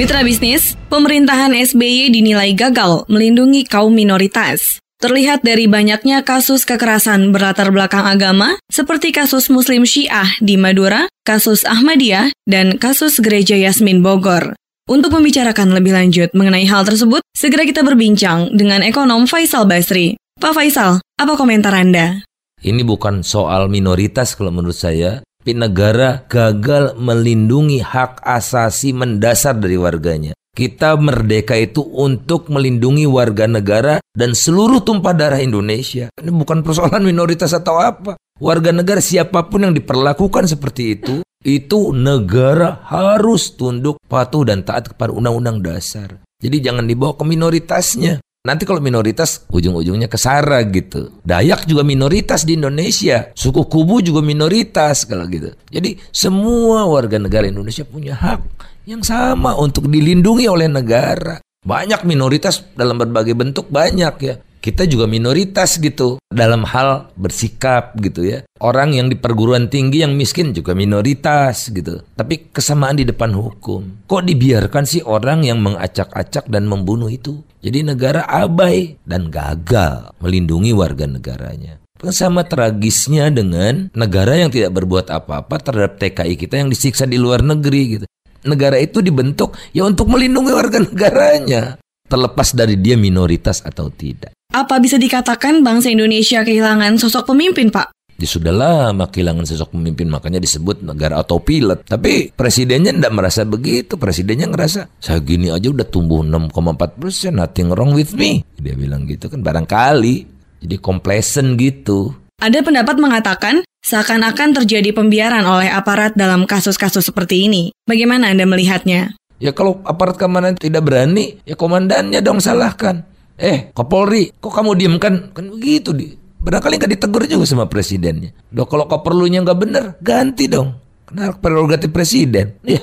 Mitra bisnis, pemerintahan SBY dinilai gagal melindungi kaum minoritas. Terlihat dari banyaknya kasus kekerasan berlatar belakang agama, seperti kasus Muslim Syiah di Madura, kasus Ahmadiyah, dan kasus Gereja Yasmin Bogor. Untuk membicarakan lebih lanjut mengenai hal tersebut, segera kita berbincang dengan ekonom Faisal Basri. Pak Faisal, apa komentar Anda? Ini bukan soal minoritas kalau menurut saya, negara gagal melindungi hak asasi mendasar dari warganya. Kita merdeka itu untuk melindungi warga negara dan seluruh tumpah darah Indonesia. Ini bukan persoalan minoritas atau apa. Warga negara siapa pun yang diperlakukan seperti itu, itu negara harus tunduk, patuh dan taat kepada undang-undang dasar. Jadi jangan dibawa ke minoritasnya. Nanti kalau minoritas ujung-ujungnya kesara gitu. Dayak juga minoritas di Indonesia. Suku Kubu juga minoritas kalau gitu. Jadi semua warga negara Indonesia punya hak yang sama untuk dilindungi oleh negara. Banyak minoritas dalam berbagai bentuk banyak ya kita juga minoritas gitu dalam hal bersikap gitu ya. Orang yang di perguruan tinggi yang miskin juga minoritas gitu. Tapi kesamaan di depan hukum. Kok dibiarkan sih orang yang mengacak-acak dan membunuh itu? Jadi negara abai dan gagal melindungi warga negaranya. Sama tragisnya dengan negara yang tidak berbuat apa-apa terhadap TKI kita yang disiksa di luar negeri gitu. Negara itu dibentuk ya untuk melindungi warga negaranya terlepas dari dia minoritas atau tidak. Apa bisa dikatakan bangsa Indonesia kehilangan sosok pemimpin, Pak? Ya sudah lama kehilangan sosok pemimpin makanya disebut negara autopilot. Tapi presidennya tidak merasa begitu. Presidennya ngerasa saya gini aja udah tumbuh 6,4 persen, nothing wrong with me. Dia bilang gitu kan barangkali. Jadi complacent gitu. Ada pendapat mengatakan seakan-akan terjadi pembiaran oleh aparat dalam kasus-kasus seperti ini. Bagaimana Anda melihatnya? Ya kalau aparat keamanan tidak berani, ya komandannya dong salahkan. Eh, Kapolri, kok kamu diem kan? Kan begitu di. Barangkali nggak ditegur juga sama presidennya. Doh kalau Kapolrunya nggak bener, ganti dong. Karena prerogatif presiden. Ya,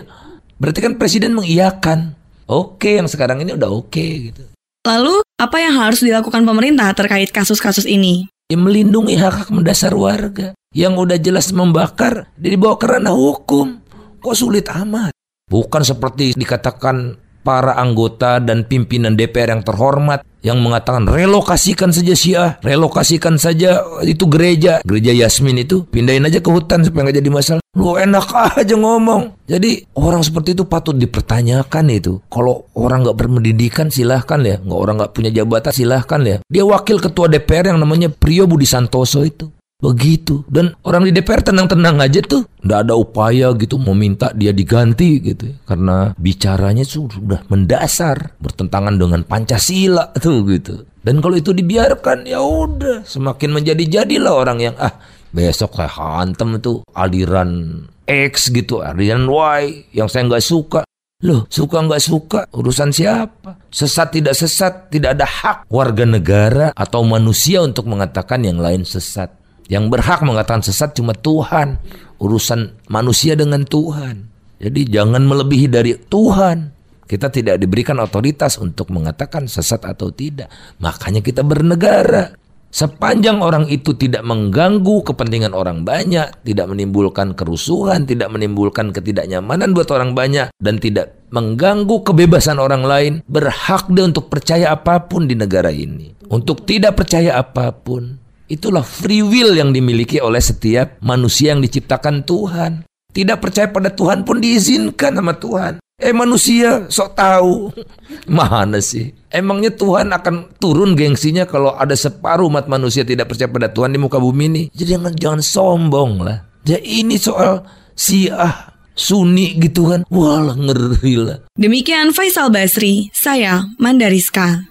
berarti kan presiden mengiyakan. Oke, yang sekarang ini udah oke gitu. Lalu, apa yang harus dilakukan pemerintah terkait kasus-kasus ini? Ya, melindungi hak-hak mendasar warga. Yang udah jelas membakar, dibawa ke ranah hukum. Kok sulit amat? Bukan seperti dikatakan para anggota dan pimpinan DPR yang terhormat yang mengatakan relokasikan saja Syiah, relokasikan saja itu gereja, gereja Yasmin itu pindahin aja ke hutan supaya nggak jadi masalah. Lu enak aja ngomong. Jadi orang seperti itu patut dipertanyakan itu. Kalau orang nggak berpendidikan silahkan ya, nggak orang nggak punya jabatan silahkan ya. Dia wakil ketua DPR yang namanya Priyo Budi Santoso itu. Begitu. Dan orang di DPR tenang-tenang aja tuh. Nggak ada upaya gitu meminta dia diganti gitu. Karena bicaranya sudah mendasar. Bertentangan dengan Pancasila tuh gitu. Dan kalau itu dibiarkan ya udah. Semakin menjadi-jadilah orang yang ah besok saya hantem itu aliran X gitu, aliran Y yang saya nggak suka. Loh, suka nggak suka urusan siapa? Sesat tidak sesat, tidak ada hak warga negara atau manusia untuk mengatakan yang lain sesat. Yang berhak mengatakan sesat cuma Tuhan. Urusan manusia dengan Tuhan. Jadi jangan melebihi dari Tuhan. Kita tidak diberikan otoritas untuk mengatakan sesat atau tidak. Makanya kita bernegara. Sepanjang orang itu tidak mengganggu kepentingan orang banyak, tidak menimbulkan kerusuhan, tidak menimbulkan ketidaknyamanan buat orang banyak, dan tidak mengganggu kebebasan orang lain, berhak dia untuk percaya apa pun di negara ini. Untuk tidak percaya apa pun, Itulah free will yang dimiliki oleh setiap manusia yang diciptakan Tuhan. Tidak percaya pada Tuhan pun diizinkan sama Tuhan. Eh manusia sok tahu. Mana sih? Emangnya Tuhan akan turun gengsinya kalau ada separuh umat manusia tidak percaya pada Tuhan di muka bumi ini? Jadi jangan, jangan sombong lah. Ya ini soal siah Sunni gitu kan. Wah ngeri lah. Demikian Faisal Basri, saya Mandariska.